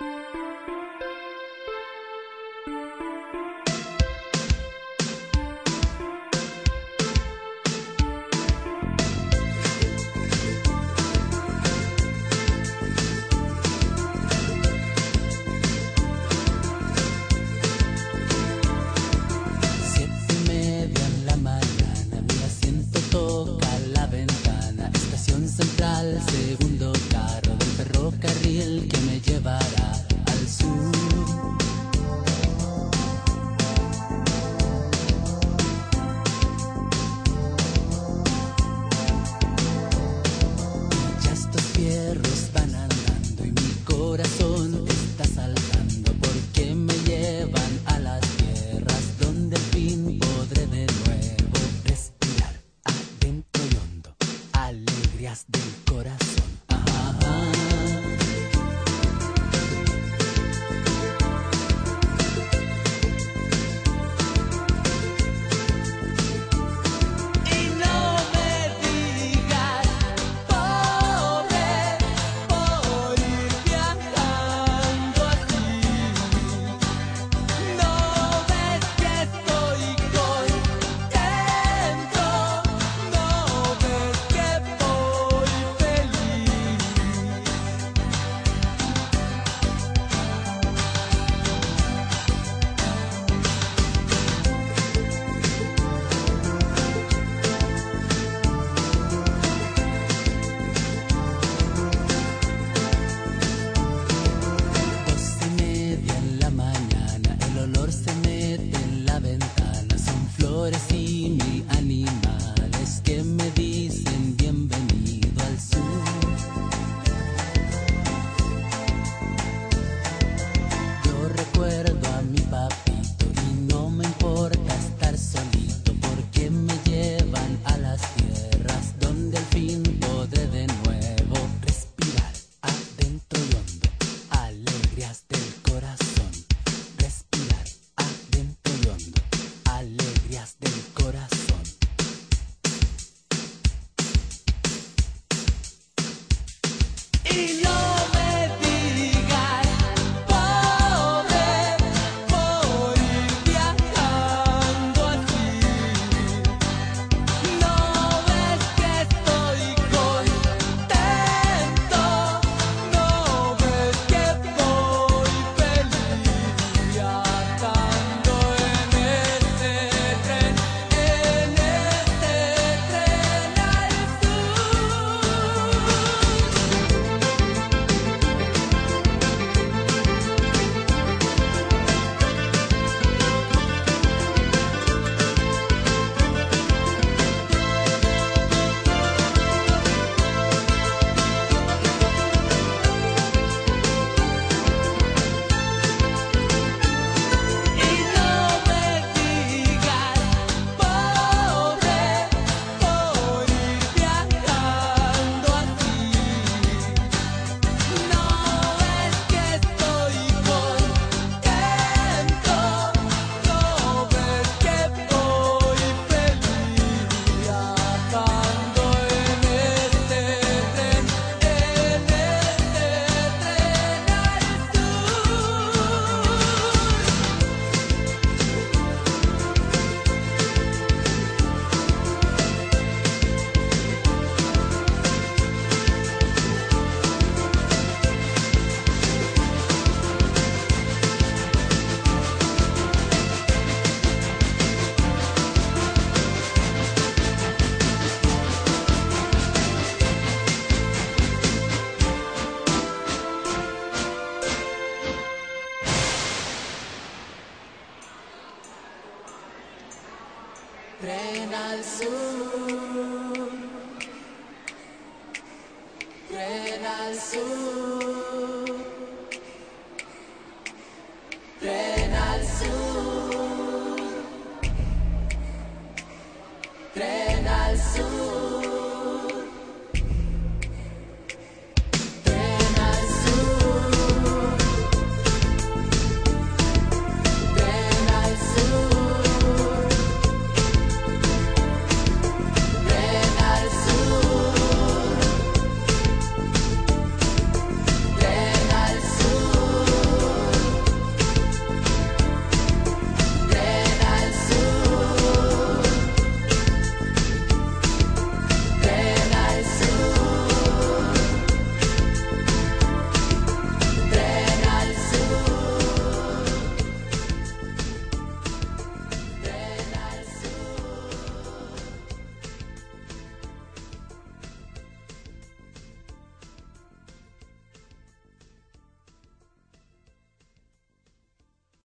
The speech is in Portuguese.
Música y lo Tren al sur.